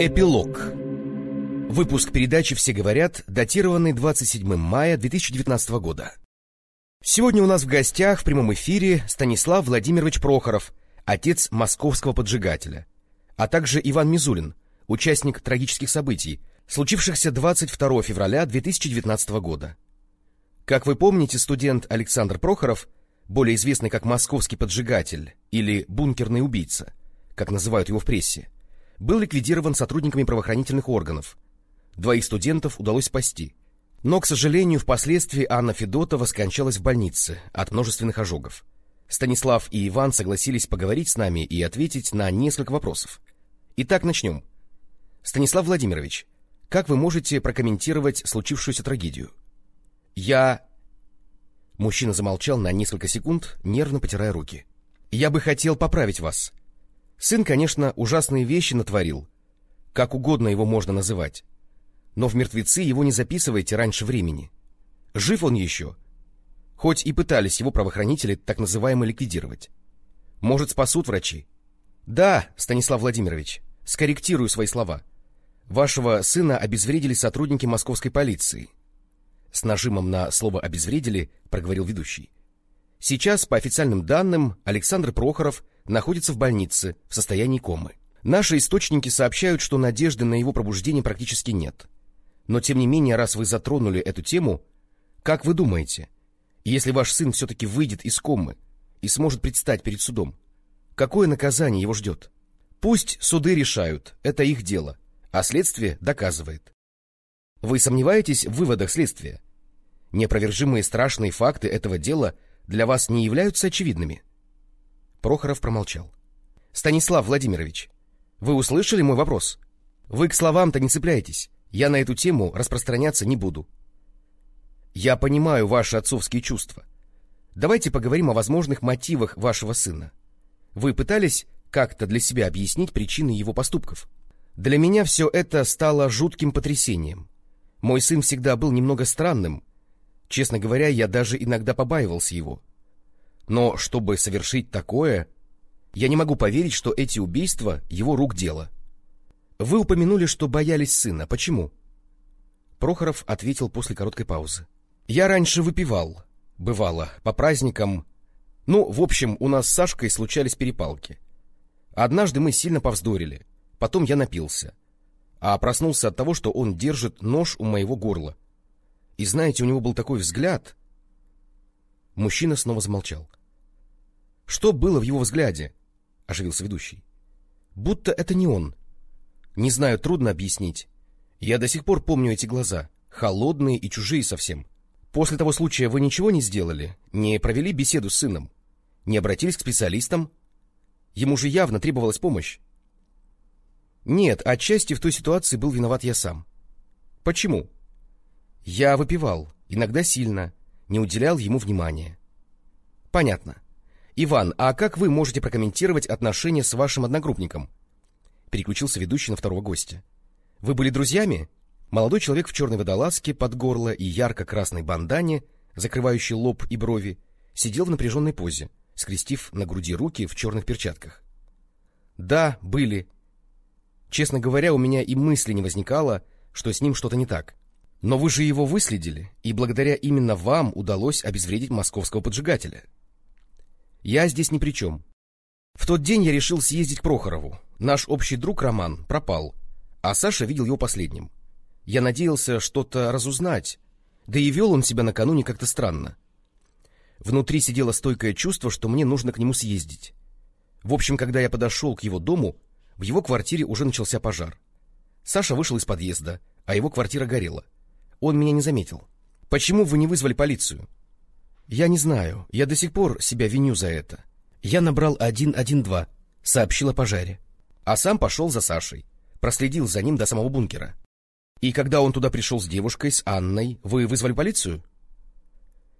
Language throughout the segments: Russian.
Эпилог Выпуск передачи «Все говорят», датированный 27 мая 2019 года. Сегодня у нас в гостях в прямом эфире Станислав Владимирович Прохоров, отец московского поджигателя, а также Иван Мизулин, участник трагических событий, случившихся 22 февраля 2019 года. Как вы помните, студент Александр Прохоров, более известный как московский поджигатель или бункерный убийца, как называют его в прессе, был ликвидирован сотрудниками правоохранительных органов. Двоих студентов удалось спасти. Но, к сожалению, впоследствии Анна Федотова скончалась в больнице от множественных ожогов. Станислав и Иван согласились поговорить с нами и ответить на несколько вопросов. Итак, начнем. Станислав Владимирович, как вы можете прокомментировать случившуюся трагедию? Я... Мужчина замолчал на несколько секунд, нервно потирая руки. Я бы хотел поправить вас. Сын, конечно, ужасные вещи натворил. Как угодно его можно называть. Но в мертвецы его не записывайте раньше времени. Жив он еще. Хоть и пытались его правоохранители так называемо ликвидировать. Может, спасут врачи? Да, Станислав Владимирович, скорректирую свои слова. Вашего сына обезвредили сотрудники московской полиции. С нажимом на слово «обезвредили» проговорил ведущий. Сейчас, по официальным данным, Александр Прохоров находится в больнице в состоянии комы. Наши источники сообщают, что надежды на его пробуждение практически нет. Но, тем не менее, раз вы затронули эту тему, как вы думаете, если ваш сын все-таки выйдет из комы и сможет предстать перед судом, какое наказание его ждет? Пусть суды решают, это их дело, а следствие доказывает. Вы сомневаетесь в выводах следствия? Неопровержимые страшные факты этого дела для вас не являются очевидными? Прохоров промолчал. — Станислав Владимирович, вы услышали мой вопрос? Вы к словам-то не цепляйтесь. Я на эту тему распространяться не буду. Я понимаю ваши отцовские чувства. Давайте поговорим о возможных мотивах вашего сына. Вы пытались как-то для себя объяснить причины его поступков? Для меня все это стало жутким потрясением. Мой сын всегда был немного странным. Честно говоря, я даже иногда побаивался его. Но чтобы совершить такое, я не могу поверить, что эти убийства — его рук дело. Вы упомянули, что боялись сына. Почему? Прохоров ответил после короткой паузы. Я раньше выпивал, бывало, по праздникам. Ну, в общем, у нас с Сашкой случались перепалки. Однажды мы сильно повздорили, потом я напился. А проснулся от того, что он держит нож у моего горла. И знаете, у него был такой взгляд... Мужчина снова замолчал. Что было в его взгляде? — оживился ведущий. — Будто это не он. Не знаю, трудно объяснить. Я до сих пор помню эти глаза, холодные и чужие совсем. После того случая вы ничего не сделали? Не провели беседу с сыном? Не обратились к специалистам? Ему же явно требовалась помощь. Нет, отчасти в той ситуации был виноват я сам. Почему? Я выпивал, иногда сильно, не уделял ему внимания. Понятно. «Иван, а как вы можете прокомментировать отношения с вашим одногруппником?» Переключился ведущий на второго гостя. «Вы были друзьями?» Молодой человек в черной водолазке под горло и ярко-красной бандане, закрывающей лоб и брови, сидел в напряженной позе, скрестив на груди руки в черных перчатках. «Да, были. Честно говоря, у меня и мысли не возникало, что с ним что-то не так. Но вы же его выследили, и благодаря именно вам удалось обезвредить московского поджигателя». Я здесь ни при чем. В тот день я решил съездить к Прохорову. Наш общий друг Роман пропал, а Саша видел его последним. Я надеялся что-то разузнать, да и вел он себя накануне как-то странно. Внутри сидело стойкое чувство, что мне нужно к нему съездить. В общем, когда я подошел к его дому, в его квартире уже начался пожар. Саша вышел из подъезда, а его квартира горела. Он меня не заметил. «Почему вы не вызвали полицию?» Я не знаю, я до сих пор себя виню за это. Я набрал 112, сообщил о пожаре. А сам пошел за Сашей, проследил за ним до самого бункера. И когда он туда пришел с девушкой, с Анной, вы вызвали полицию?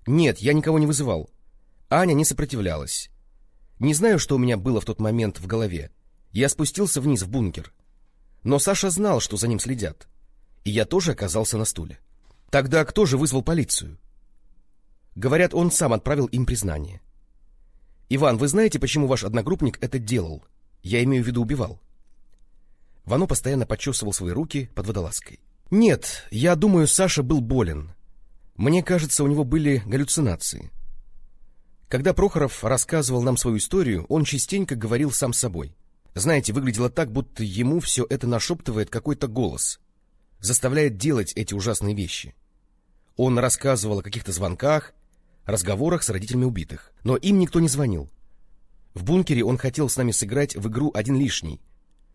Нет, я никого не вызывал. Аня не сопротивлялась. Не знаю, что у меня было в тот момент в голове. Я спустился вниз в бункер. Но Саша знал, что за ним следят. И я тоже оказался на стуле. Тогда кто же вызвал полицию? Говорят, он сам отправил им признание. Иван, вы знаете, почему ваш одногруппник это делал? Я имею в виду убивал. Вано постоянно почесывал свои руки под водолазкой. Нет, я думаю, Саша был болен. Мне кажется, у него были галлюцинации. Когда Прохоров рассказывал нам свою историю, он частенько говорил сам собой. Знаете, выглядело так, будто ему все это нашептывает какой-то голос, заставляет делать эти ужасные вещи. Он рассказывал о каких-то звонках, разговорах с родителями убитых, но им никто не звонил. В бункере он хотел с нами сыграть в игру «Один лишний».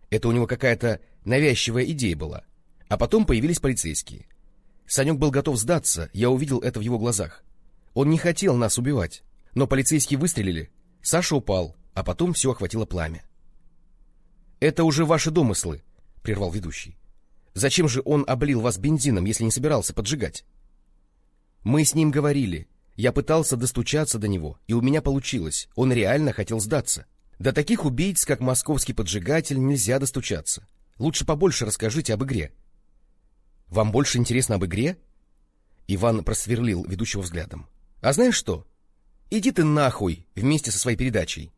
Это у него какая-то навязчивая идея была. А потом появились полицейские. Санек был готов сдаться, я увидел это в его глазах. Он не хотел нас убивать, но полицейские выстрелили, Саша упал, а потом все охватило пламя. «Это уже ваши домыслы», — прервал ведущий. «Зачем же он облил вас бензином, если не собирался поджигать?» «Мы с ним говорили. Я пытался достучаться до него, и у меня получилось. Он реально хотел сдаться. До таких убийц, как московский поджигатель, нельзя достучаться. Лучше побольше расскажите об игре». «Вам больше интересно об игре?» Иван просверлил ведущего взглядом. «А знаешь что? Иди ты нахуй вместе со своей передачей!»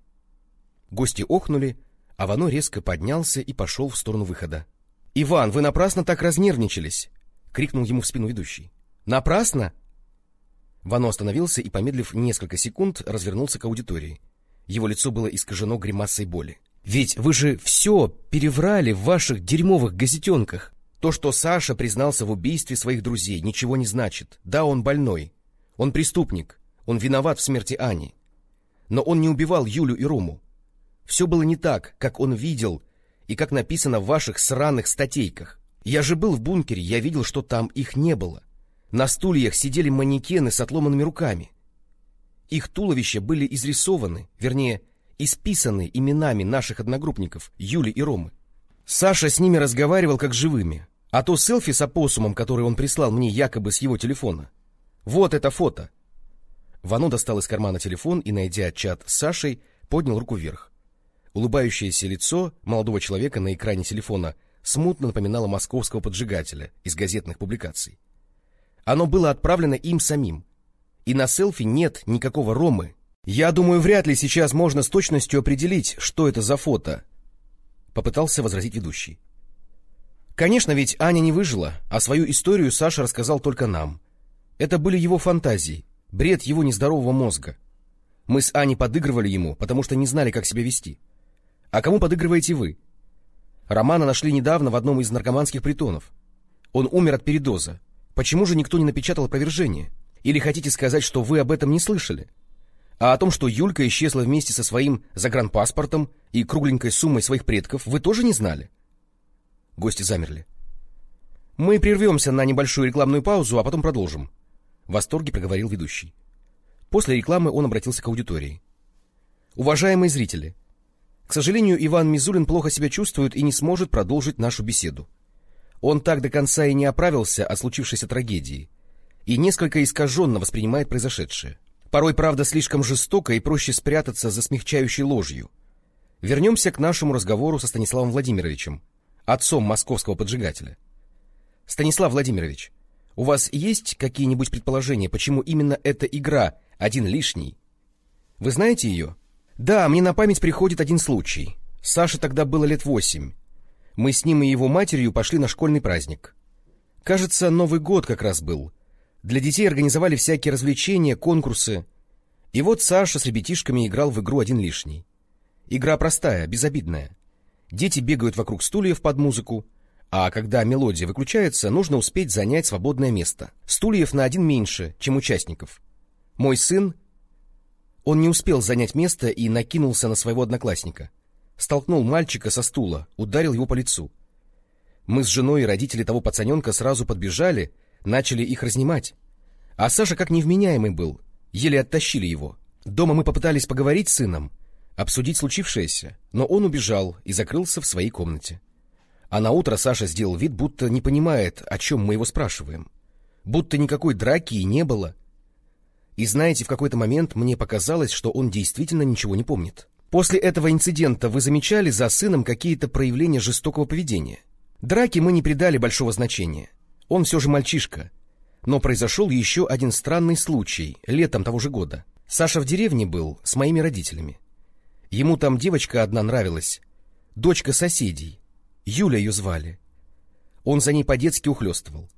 Гости охнули, а Вано резко поднялся и пошел в сторону выхода. — Иван, вы напрасно так разнервничались! — крикнул ему в спину ведущий. — Напрасно? Вано остановился и, помедлив несколько секунд, развернулся к аудитории. Его лицо было искажено гримасой боли. — Ведь вы же все переврали в ваших дерьмовых газетенках. То, что Саша признался в убийстве своих друзей, ничего не значит. Да, он больной. Он преступник. Он виноват в смерти Ани. Но он не убивал Юлю и Рому. Все было не так, как он видел и как написано в ваших сраных статейках. Я же был в бункере, я видел, что там их не было. На стульях сидели манекены с отломанными руками. Их туловища были изрисованы, вернее, исписаны именами наших одногруппников, Юли и Ромы. Саша с ними разговаривал как живыми, а то селфи с опоссумом, который он прислал мне якобы с его телефона. Вот это фото. Вано достал из кармана телефон и, найдя чат с Сашей, поднял руку вверх. Улыбающееся лицо молодого человека на экране телефона смутно напоминало московского поджигателя из газетных публикаций. Оно было отправлено им самим. И на селфи нет никакого Ромы. Я думаю, вряд ли сейчас можно с точностью определить, что это за фото. Попытался возразить ведущий. Конечно, ведь Аня не выжила, а свою историю Саша рассказал только нам. Это были его фантазии, бред его нездорового мозга. Мы с Аней подыгрывали ему, потому что не знали, как себя вести. А кому подыгрываете вы? Романа нашли недавно в одном из наркоманских притонов. Он умер от передоза. Почему же никто не напечатал опровержение? Или хотите сказать, что вы об этом не слышали? А о том, что Юлька исчезла вместе со своим загранпаспортом и кругленькой суммой своих предков, вы тоже не знали? Гости замерли. Мы прервемся на небольшую рекламную паузу, а потом продолжим. В восторге проговорил ведущий. После рекламы он обратился к аудитории. Уважаемые зрители, к сожалению, Иван Мизулин плохо себя чувствует и не сможет продолжить нашу беседу. Он так до конца и не оправился от случившейся трагедии и несколько искаженно воспринимает произошедшее. Порой, правда, слишком жестоко и проще спрятаться за смягчающей ложью. Вернемся к нашему разговору со Станиславом Владимировичем, отцом московского поджигателя. Станислав Владимирович, у вас есть какие-нибудь предположения, почему именно эта игра «Один лишний»? Вы знаете ее? — да, мне на память приходит один случай. Саше тогда было лет восемь. Мы с ним и его матерью пошли на школьный праздник. Кажется, Новый год как раз был. Для детей организовали всякие развлечения, конкурсы. И вот Саша с ребятишками играл в игру «Один лишний». Игра простая, безобидная. Дети бегают вокруг стульев под музыку, а когда мелодия выключается, нужно успеть занять свободное место. Стульев на один меньше, чем участников. Мой сын он не успел занять место и накинулся на своего одноклассника. Столкнул мальчика со стула, ударил его по лицу. Мы с женой и родители того пацаненка сразу подбежали, начали их разнимать. А Саша как невменяемый был, еле оттащили его. Дома мы попытались поговорить с сыном, обсудить случившееся, но он убежал и закрылся в своей комнате. А на утро Саша сделал вид, будто не понимает, о чем мы его спрашиваем. Будто никакой драки и не было — и знаете, в какой-то момент мне показалось, что он действительно ничего не помнит. После этого инцидента вы замечали за сыном какие-то проявления жестокого поведения? Драки мы не придали большого значения. Он все же мальчишка. Но произошел еще один странный случай, летом того же года. Саша в деревне был с моими родителями. Ему там девочка одна нравилась, дочка соседей. Юля ее звали. Он за ней по-детски ухлёстывал.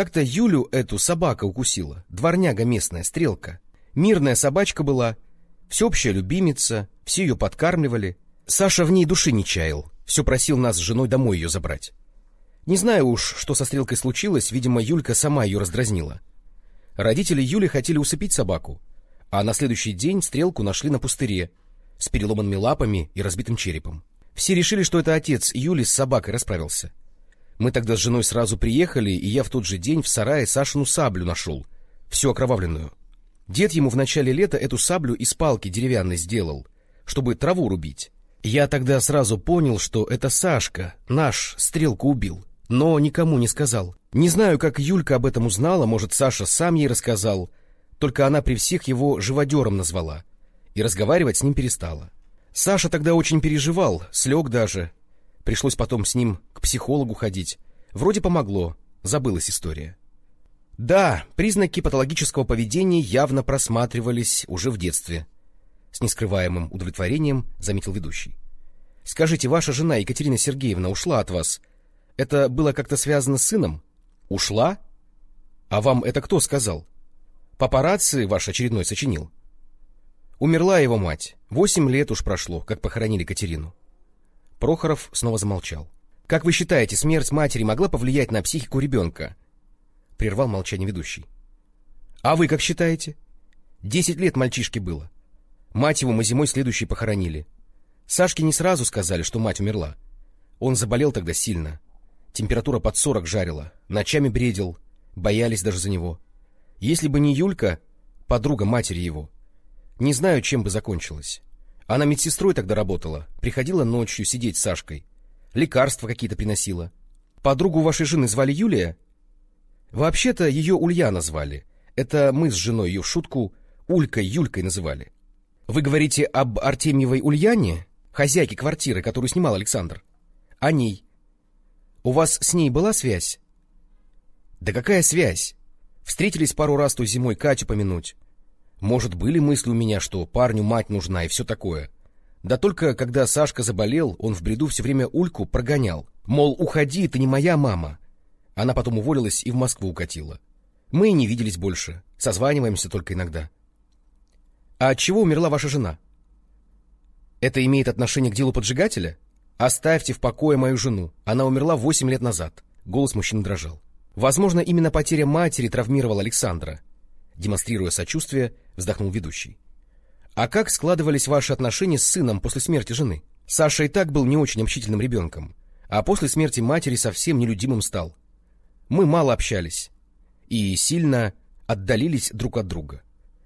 Как-то Юлю эту собака укусила, дворняга местная, стрелка. Мирная собачка была, всеобщая любимица, все ее подкармливали. Саша в ней души не чаял, все просил нас с женой домой ее забрать. Не знаю уж, что со стрелкой случилось, видимо, Юлька сама ее раздразнила. Родители Юли хотели усыпить собаку, а на следующий день стрелку нашли на пустыре с переломанными лапами и разбитым черепом. Все решили, что это отец Юли с собакой расправился. Мы тогда с женой сразу приехали, и я в тот же день в сарае Сашину саблю нашел, всю окровавленную. Дед ему в начале лета эту саблю из палки деревянной сделал, чтобы траву рубить. Я тогда сразу понял, что это Сашка, наш, стрелку убил, но никому не сказал. Не знаю, как Юлька об этом узнала, может, Саша сам ей рассказал, только она при всех его живодером назвала и разговаривать с ним перестала. Саша тогда очень переживал, слег даже. Пришлось потом с ним к психологу ходить. Вроде помогло, забылась история. Да, признаки патологического поведения явно просматривались уже в детстве. С нескрываемым удовлетворением заметил ведущий. Скажите, ваша жена Екатерина Сергеевна ушла от вас. Это было как-то связано с сыном? Ушла? А вам это кто сказал? Папарацци ваш очередной сочинил. Умерла его мать. Восемь лет уж прошло, как похоронили Катерину. Прохоров снова замолчал. Как вы считаете, смерть матери могла повлиять на психику ребенка? Прервал молчание ведущий. А вы как считаете? Десять лет мальчишке было. Мать его мы зимой следующей похоронили. Сашке не сразу сказали, что мать умерла. Он заболел тогда сильно. Температура под сорок жарила, ночами бредил, боялись даже за него. Если бы не Юлька, подруга матери его, не знаю, чем бы закончилось. Она медсестрой тогда работала, приходила ночью сидеть с Сашкой. Лекарства какие-то приносила. Подругу вашей жены звали Юлия? Вообще-то ее Ульяна звали. Это мы с женой ее в шутку Улькой, Юлькой называли. Вы говорите об Артемьевой Ульяне, хозяйке квартиры, которую снимал Александр? О ней. У вас с ней была связь? Да какая связь? Встретились пару раз той зимой Катю помянуть. Может, были мысли у меня, что парню мать нужна и все такое. Да только, когда Сашка заболел, он в бреду все время Ульку прогонял. Мол, уходи, ты не моя мама. Она потом уволилась и в Москву укатила. Мы и не виделись больше, созваниваемся только иногда. А от чего умерла ваша жена? Это имеет отношение к делу поджигателя? Оставьте в покое мою жену. Она умерла восемь лет назад. Голос мужчины дрожал. Возможно, именно потеря матери травмировала Александра. Демонстрируя сочувствие, вздохнул ведущий. А как складывались ваши отношения с сыном после смерти жены? Саша и так был не очень общительным ребенком, а после смерти матери совсем нелюдимым стал. Мы мало общались и сильно отдалились друг от друга.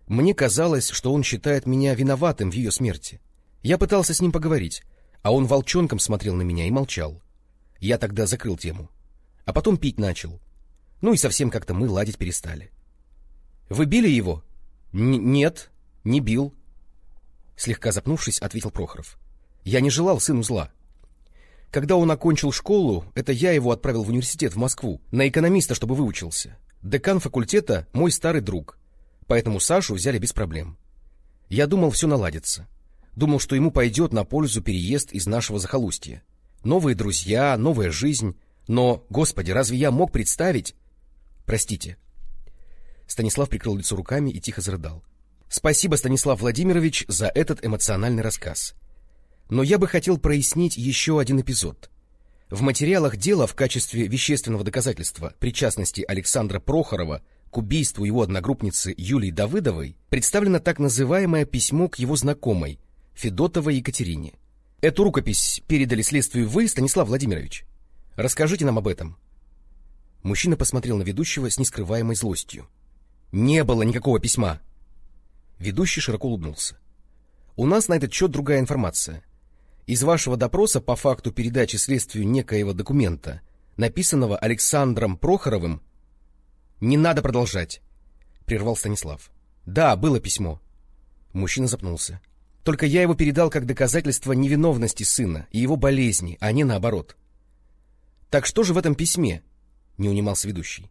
Мне казалось, что он считает меня виноватым в ее смерти. Я пытался с ним поговорить, а он волчонком смотрел на меня и молчал. Я тогда закрыл тему. А потом пить начал. Ну и совсем как-то мы ладить перестали. — Вы били его? — Нет, не бил. Слегка запнувшись, ответил Прохоров. — Я не желал сыну зла. Когда он окончил школу, это я его отправил в университет в Москву, на экономиста, чтобы выучился. Декан факультета — мой старый друг, поэтому Сашу взяли без проблем. Я думал, все наладится. Думал, что ему пойдет на пользу переезд из нашего захолустья. Новые друзья, новая жизнь. Но, господи, разве я мог представить, Простите. Станислав прикрыл лицо руками и тихо зарыдал. Спасибо, Станислав Владимирович, за этот эмоциональный рассказ. Но я бы хотел прояснить еще один эпизод. В материалах дела в качестве вещественного доказательства причастности Александра Прохорова к убийству его одногруппницы Юлии Давыдовой представлено так называемое письмо к его знакомой, Федотовой Екатерине. Эту рукопись передали следствию вы, Станислав Владимирович. Расскажите нам об этом. Мужчина посмотрел на ведущего с нескрываемой злостью. «Не было никакого письма!» Ведущий широко улыбнулся. «У нас на этот счет другая информация. Из вашего допроса по факту передачи следствию некоего документа, написанного Александром Прохоровым...» «Не надо продолжать!» — прервал Станислав. «Да, было письмо». Мужчина запнулся. «Только я его передал как доказательство невиновности сына и его болезни, а не наоборот». «Так что же в этом письме?» — не унимался ведущий.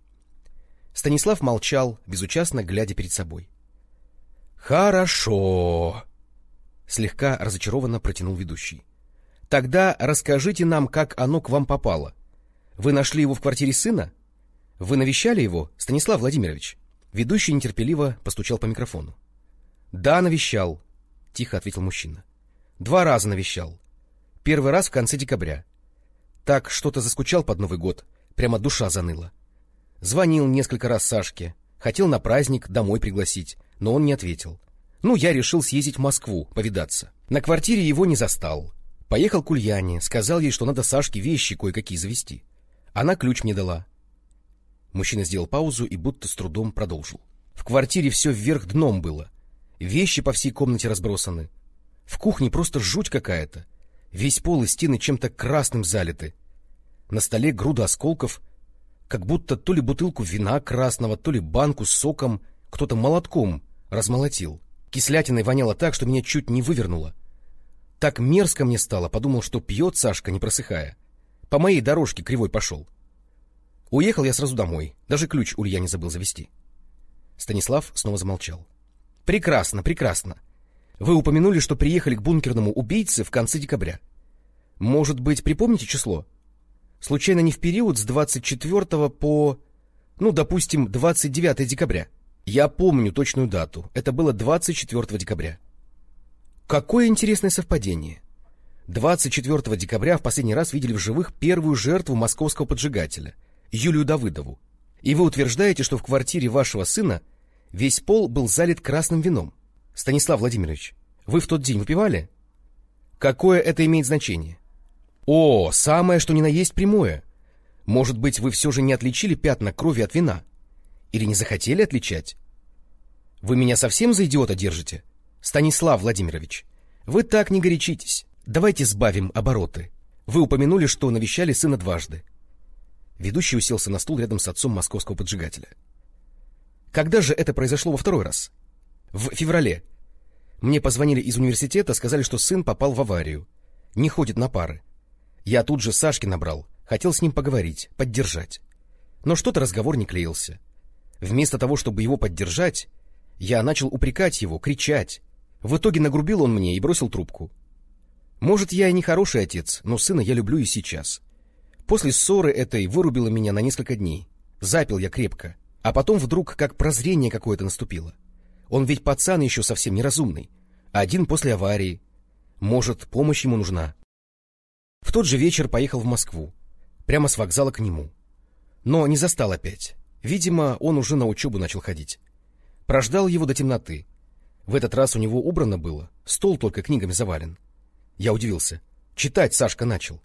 Станислав молчал, безучастно глядя перед собой. — Хорошо! — слегка разочарованно протянул ведущий. — Тогда расскажите нам, как оно к вам попало. Вы нашли его в квартире сына? Вы навещали его, Станислав Владимирович? Ведущий нетерпеливо постучал по микрофону. — Да, навещал, — тихо ответил мужчина. — Два раза навещал. Первый раз в конце декабря. Так что-то заскучал под Новый год, прямо душа заныла. Звонил несколько раз Сашке, хотел на праздник домой пригласить, но он не ответил. Ну, я решил съездить в Москву, повидаться. На квартире его не застал. Поехал к Ульяне, сказал ей, что надо Сашке вещи кое-какие завести. Она ключ мне дала. Мужчина сделал паузу и будто с трудом продолжил. В квартире все вверх дном было. Вещи по всей комнате разбросаны. В кухне просто жуть какая-то. Весь пол и стены чем-то красным залиты. На столе груда осколков, как будто то ли бутылку вина красного, то ли банку с соком кто-то молотком размолотил. Кислятиной воняло так, что меня чуть не вывернуло. Так мерзко мне стало, подумал, что пьет Сашка, не просыхая. По моей дорожке кривой пошел. Уехал я сразу домой, даже ключ Ульяне забыл завести. Станислав снова замолчал. — Прекрасно, прекрасно. Вы упомянули, что приехали к бункерному убийце в конце декабря. Может быть, припомните число? Случайно не в период с 24 по, ну, допустим, 29 декабря? — я помню точную дату. Это было 24 декабря. Какое интересное совпадение. 24 декабря в последний раз видели в живых первую жертву московского поджигателя, Юлию Давыдову. И вы утверждаете, что в квартире вашего сына весь пол был залит красным вином. Станислав Владимирович, вы в тот день выпивали? Какое это имеет значение? О, самое что ни на есть прямое. Может быть, вы все же не отличили пятна крови от вина? Или не захотели отличать? Вы меня совсем за идиота держите? Станислав Владимирович, вы так не горячитесь. Давайте сбавим обороты. Вы упомянули, что навещали сына дважды. Ведущий уселся на стул рядом с отцом московского поджигателя. Когда же это произошло во второй раз? В феврале. Мне позвонили из университета, сказали, что сын попал в аварию. Не ходит на пары. Я тут же Сашки набрал, хотел с ним поговорить, поддержать. Но что-то разговор не клеился. Вместо того, чтобы его поддержать, я начал упрекать его, кричать. В итоге нагрубил он мне и бросил трубку. Может, я и не хороший отец, но сына я люблю и сейчас. После ссоры этой вырубило меня на несколько дней. Запил я крепко. А потом вдруг как прозрение какое-то наступило. Он ведь пацан еще совсем неразумный. Один после аварии. Может, помощь ему нужна. В тот же вечер поехал в Москву. Прямо с вокзала к нему. Но не застал опять. Видимо, он уже на учебу начал ходить. Прождал его до темноты. В этот раз у него убрано было, стол только книгами завален. Я удивился. Читать Сашка начал.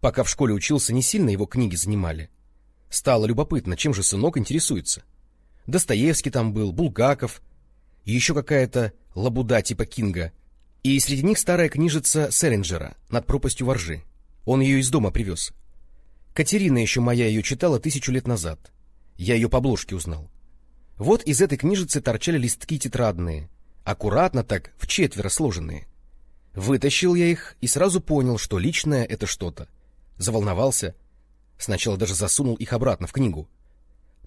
Пока в школе учился, не сильно его книги занимали. Стало любопытно, чем же сынок интересуется. Достоевский там был, Булгаков, еще какая-то лабуда типа Кинга. И среди них старая книжица Селлинджера «Над пропастью воржи». Он ее из дома привез. Катерина еще моя ее читала тысячу лет назад. Я ее по обложке узнал. Вот из этой книжицы торчали листки тетрадные, аккуратно так, в четверо сложенные. Вытащил я их и сразу понял, что личное — это что-то. Заволновался. Сначала даже засунул их обратно в книгу.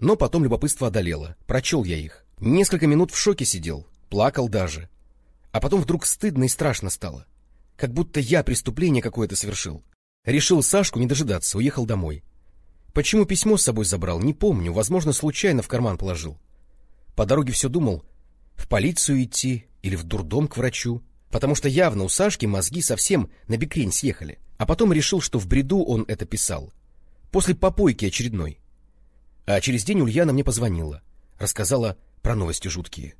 Но потом любопытство одолело. Прочел я их. Несколько минут в шоке сидел, плакал даже. А потом вдруг стыдно и страшно стало. Как будто я преступление какое-то совершил. Решил Сашку не дожидаться, уехал домой. Почему письмо с собой забрал, не помню, возможно, случайно в карман положил. По дороге все думал, в полицию идти или в дурдом к врачу, потому что явно у Сашки мозги совсем на бекрень съехали. А потом решил, что в бреду он это писал. После попойки очередной. А через день Ульяна мне позвонила, рассказала про новости жуткие.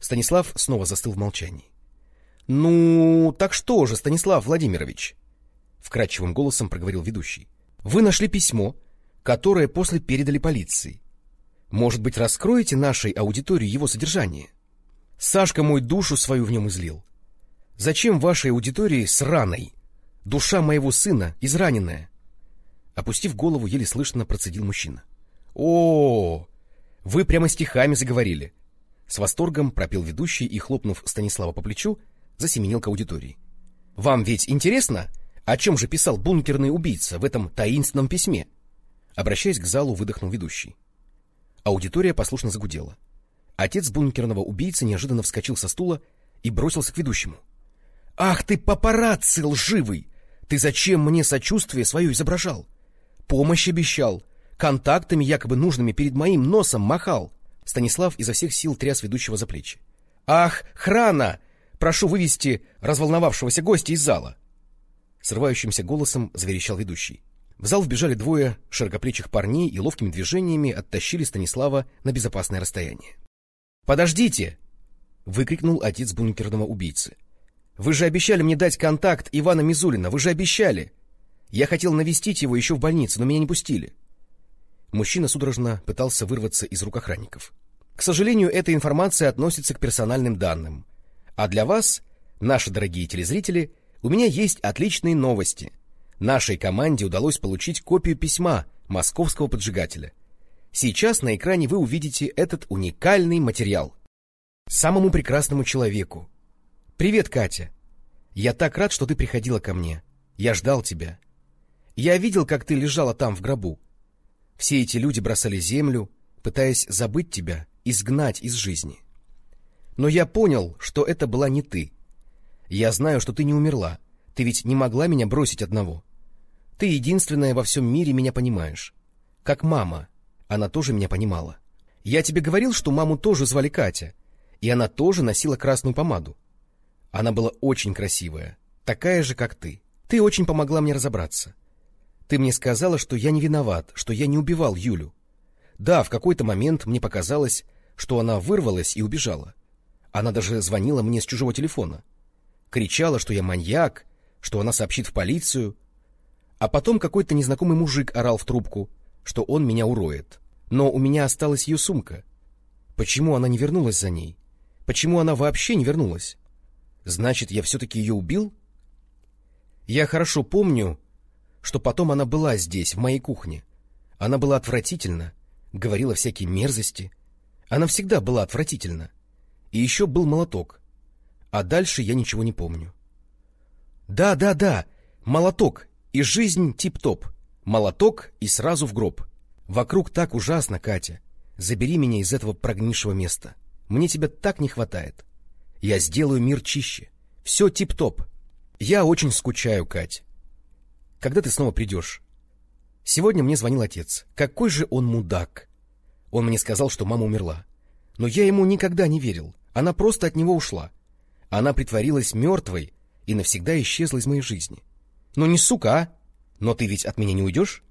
Станислав снова застыл в молчании. — Ну, так что же, Станислав Владимирович? — вкрадчивым голосом проговорил ведущий. Вы нашли письмо, которое после передали полиции. Может быть, раскроете нашей аудитории его содержание? Сашка мой душу свою в нем излил. Зачем вашей аудитории сраной? Душа моего сына израненная. Опустив голову, еле слышно процедил мужчина. О, вы прямо стихами заговорили. С восторгом пропел ведущий и, хлопнув Станислава по плечу, засеменил к аудитории. Вам ведь интересно, о чем же писал бункерный убийца в этом таинственном письме? Обращаясь к залу, выдохнул ведущий. Аудитория послушно загудела. Отец бункерного убийцы неожиданно вскочил со стула и бросился к ведущему. — Ах ты, папарацци лживый! Ты зачем мне сочувствие свое изображал? Помощь обещал, контактами якобы нужными перед моим носом махал. Станислав изо всех сил тряс ведущего за плечи. «Ах, храна! Прошу вывести разволновавшегося гостя из зала!» Срывающимся голосом заверещал ведущий. В зал вбежали двое широкоплечих парней и ловкими движениями оттащили Станислава на безопасное расстояние. «Подождите!» — выкрикнул отец бункерного убийцы. «Вы же обещали мне дать контакт Ивана Мизулина, вы же обещали! Я хотел навестить его еще в больнице, но меня не пустили». Мужчина судорожно пытался вырваться из рук охранников. «К сожалению, эта информация относится к персональным данным. А для вас, наши дорогие телезрители, у меня есть отличные новости — Нашей команде удалось получить копию письма московского поджигателя. Сейчас на экране вы увидите этот уникальный материал. Самому прекрасному человеку. Привет, Катя. Я так рад, что ты приходила ко мне. Я ждал тебя. Я видел, как ты лежала там в гробу. Все эти люди бросали землю, пытаясь забыть тебя, изгнать из жизни. Но я понял, что это была не ты. Я знаю, что ты не умерла. Ты ведь не могла меня бросить одного. Ты единственная во всем мире меня понимаешь. Как мама. Она тоже меня понимала. Я тебе говорил, что маму тоже звали Катя, и она тоже носила красную помаду. Она была очень красивая, такая же, как ты. Ты очень помогла мне разобраться. Ты мне сказала, что я не виноват, что я не убивал Юлю. Да, в какой-то момент мне показалось, что она вырвалась и убежала. Она даже звонила мне с чужого телефона. Кричала, что я маньяк, что она сообщит в полицию, а потом какой-то незнакомый мужик орал в трубку, что он меня уроет. Но у меня осталась ее сумка. Почему она не вернулась за ней? Почему она вообще не вернулась? Значит, я все-таки ее убил? Я хорошо помню, что потом она была здесь, в моей кухне. Она была отвратительна, говорила всякие мерзости. Она всегда была отвратительна. И еще был молоток. А дальше я ничего не помню. Да, да, да, молоток, и жизнь тип-топ. Молоток и сразу в гроб. Вокруг так ужасно, Катя. Забери меня из этого прогнившего места. Мне тебя так не хватает. Я сделаю мир чище. Все тип-топ. Я очень скучаю, Кать. Когда ты снова придешь? Сегодня мне звонил отец. Какой же он мудак. Он мне сказал, что мама умерла. Но я ему никогда не верил. Она просто от него ушла. Она притворилась мертвой и навсегда исчезла из моей жизни. Ну не сука, а? Но ты ведь от меня не уйдешь?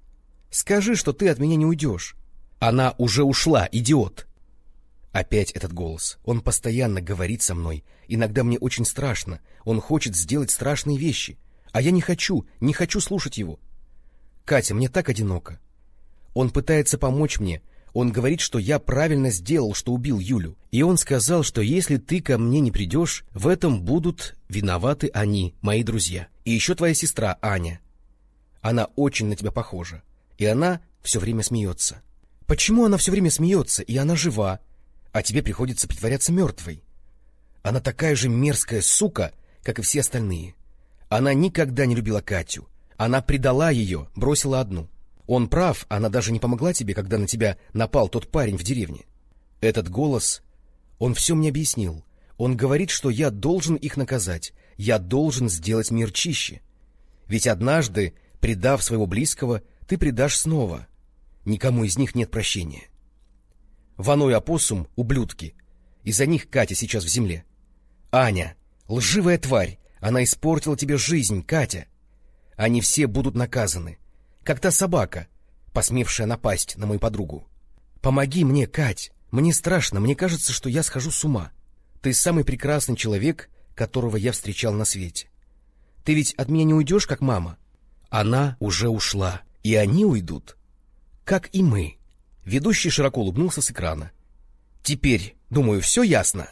Скажи, что ты от меня не уйдешь. Она уже ушла, идиот. Опять этот голос. Он постоянно говорит со мной. Иногда мне очень страшно. Он хочет сделать страшные вещи. А я не хочу, не хочу слушать его. Катя, мне так одиноко. Он пытается помочь мне. Он говорит, что я правильно сделал, что убил Юлю. И он сказал, что если ты ко мне не придешь, в этом будут виноваты они, мои друзья. И еще твоя сестра Аня. Она очень на тебя похожа. И она все время смеется. Почему она все время смеется, и она жива, а тебе приходится притворяться мертвой? Она такая же мерзкая сука, как и все остальные. Она никогда не любила Катю. Она предала ее, бросила одну. Он прав, она даже не помогла тебе, когда на тебя напал тот парень в деревне. Этот голос, он все мне объяснил. Он говорит, что я должен их наказать, я должен сделать мир чище. Ведь однажды, предав своего близкого, ты предашь снова. Никому из них нет прощения. Ваной опоссум — ублюдки. Из-за них Катя сейчас в земле. Аня, лживая тварь, она испортила тебе жизнь, Катя. Они все будут наказаны, как та собака, посмевшая напасть на мою подругу. Помоги мне, Кать, мне страшно, мне кажется, что я схожу с ума. Ты самый прекрасный человек, которого я встречал на свете. Ты ведь от меня не уйдешь, как мама? Она уже ушла, и они уйдут, как и мы. Ведущий широко улыбнулся с экрана. Теперь, думаю, все ясно.